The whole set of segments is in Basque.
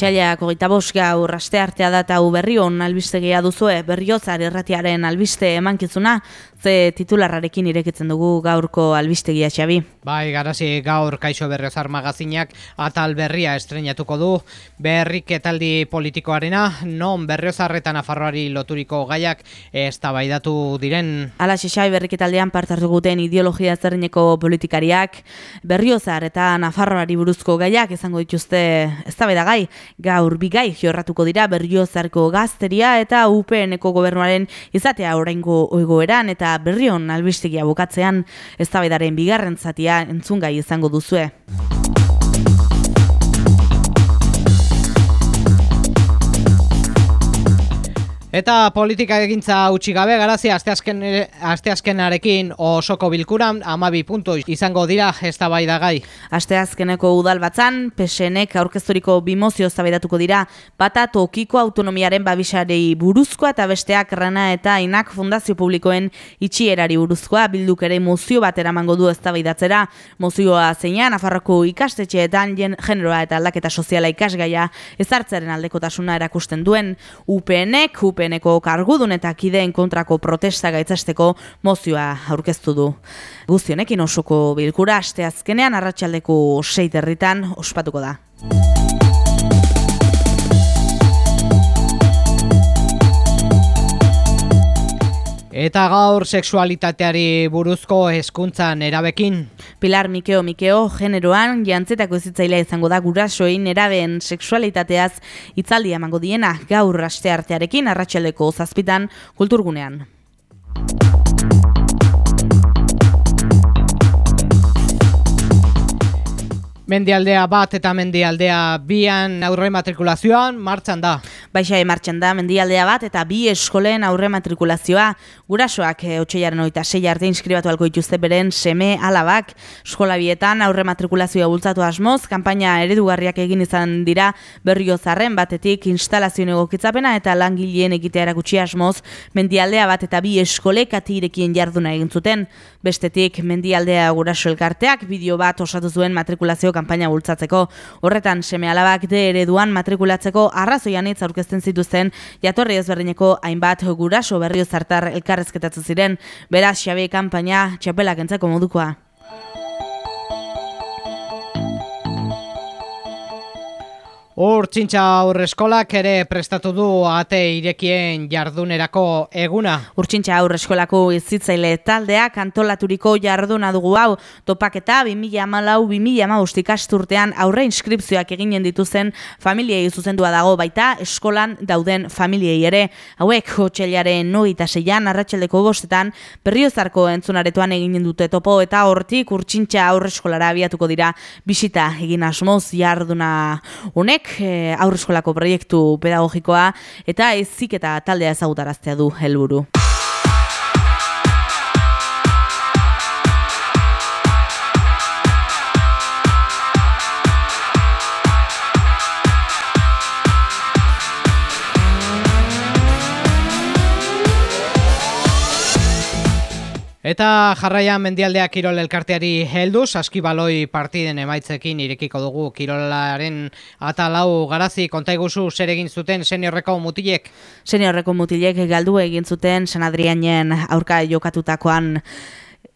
Otsailak hogeita bost gaur aste artea data berri on albistegia duzue berriozar erratiaren albiste emankizuna ze titularrarekin irekitzen dugu gaurko albistegia xabi. Bai, garazi gaur kaixo berriozar magazinak atal berria estrenatuko du berrik etaldi politikoarena non berriozarretan afarroari loturiko gaiak ez tabaidatu diren. Ala xexai berrik etaldean partartu guten ideologia zerrineko politikariak berriozar eta nafarroari buruzko gaiak izango dituzte ez gai gaur bigai jorratuko dira berriozarko gazteria eta UPNeko gobernuaren izatea oraingo oigoeran eta berrion albistegia bukatzean eztabaidaren bigarren zatia entzungai izango duzue. Eta politika egintza utzi gabe garazi asteazken asteazkenarekin osoko bilkuran 12 puntu izango dira eztabaidagai. Asteazkeneko udal batzan PSNek aurkezturiko bi mozio eztabaidatuko dira bata tokiko autonomiaren babisarei buruzkoa eta besteak Rana eta Inak Fundazio Publikoen itxierari buruzkoa bilduk ere mozio bat eramango du eztabaidatzera. Mozioa zeinan Nafarroko ikastetxeetan generoa eta aldaketa soziala ikasgaia ezartzaren aldekotasuna erakusten duen UPNek UPNeko kargudun eta kideen kontrako protesta gaitzasteko mozioa aurkeztu du. Guztionekin osoko bilkura asteazkenean arratsaldeko 6 herritan ospatuko da. Eta gaur sexualitateari buruzko hezkuntzan erabekin. Pilar Mikeo Mikeo generoan jantzetako zitzailea izango da gurasoin eraben sexualitateaz itzaldia emango diena gaur aste artearekin arratsaldeko zazpitan kulturgunean. Mendialdea bat eta mendialdea bian aurre matrikulazioan martxan da. Baixa martxan da mendialdea bat eta bi eskolen aurre matrikulazioa. Gurasoak e, otxeiaren oita sei arte inskribatu alko ituzte beren seme alabak. Eskola bietan aurre matrikulazioa bultzatu asmoz, kampaina eredugarriak egin izan dira berrio zarren batetik instalazio egokitzapena eta langileen egitea erakutsi asmoz mendialdea bat eta bi eskolek irekien jarduna egin zuten. Bestetik mendialdea guraso elkarteak bideo bat osatu zuen matrikulazio kanpaina bultzatzeko. Horretan seme alabak de ereduan matrikulatzeko arrazoian hitz aurkezten zituzten jatorri ezberdineko hainbat guraso berrio zartar elkarrezketatzen ziren. Beraz, xabe kanpaina txapelak entzako modukoa. Urtsintxa aurreskolak ere prestatu du ate irekien jardunerako eguna. Urtsintxa aurreskolako izitzaile taldeak antolaturiko jarduna dugu. Hau topaketa 2000 amalau 2000 amaustik asturtean aurre inskripzioak eginen dituzen familiei zuzendua dago. Baita eskolan dauden familiei ere. Hauek hotxeliaren noita seian arratxeldeko bostetan berriozarko entzunaretoan eginen dute topo. Eta hortik urtsintxa aurreskolara abiatuko dira. Bisita egin asmoz jarduna honek e, aurreskolako proiektu pedagogikoa eta ezik eta taldea ezagutaraztea du helburu. Eta jarraian mendialdea kirol elkarteari heldu, saskibaloi partiden emaitzekin irekiko dugu kirolaren atalau garazi kontaiguzu zer egin zuten seniorreko mutilek. Seniorreko mutilek galdu egin zuten San Adrianen aurka jokatutakoan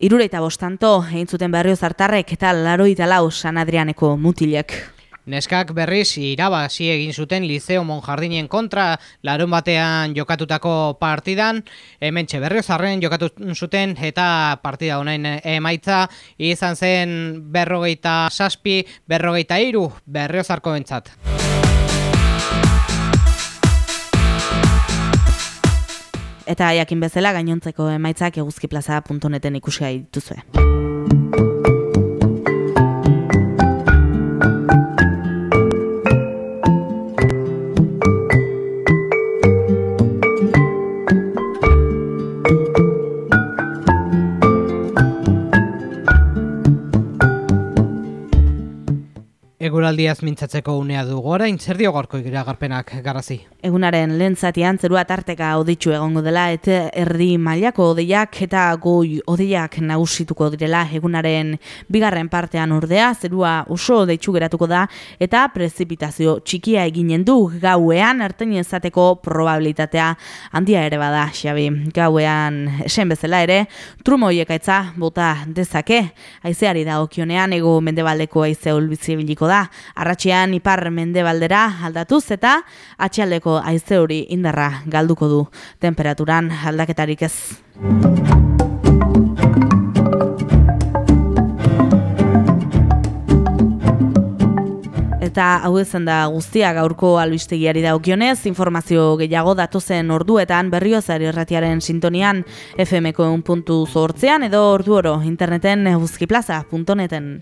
irureita bostanto egin zuten berrio zartarrek eta laroita lau San Adrianeko mutilek. Neskak berriz irabazi egin zuten Liceo Monjardinien kontra larun batean jokatutako partidan, hemen berriozarren jokatu zuten eta partida honain emaitza izan zen berrogeita saspi, berrogeita iru berriozarko entzat. Eta jakin bezala gainontzeko emaitzak eguzkiplaza.neten ikusi dituzue. Eguraldiaz mintzatzeko unea dugu orain, zer dio gorko iragarpenak garazi? Egunaren lehen zatian zerua tarteka oditxu egongo dela eta erdi mailako odeiak eta goi odeiak nagusituko direla egunaren bigarren partean ordea. Zerua oso oditxu geratuko da eta prezipitazio txikia eginen du. Gauean erten ezateko probabilitatea handia ere bada xabi. Gauean esen bezala ere trumoiek aitza bota dezake. Aizeari da okionean ego mendebaldeko aize biliko da. Arratxean ipar mendebaldera aldatuz eta atxaldeko aize hori indarra galduko du temperaturan aldaketarik ez. Eta hau ezen da guztia gaurko albistegiari daukionez, informazio gehiago datozen orduetan berriozari erratiaren sintonian FMko edo ordu oro interneten euskiplaza.neten.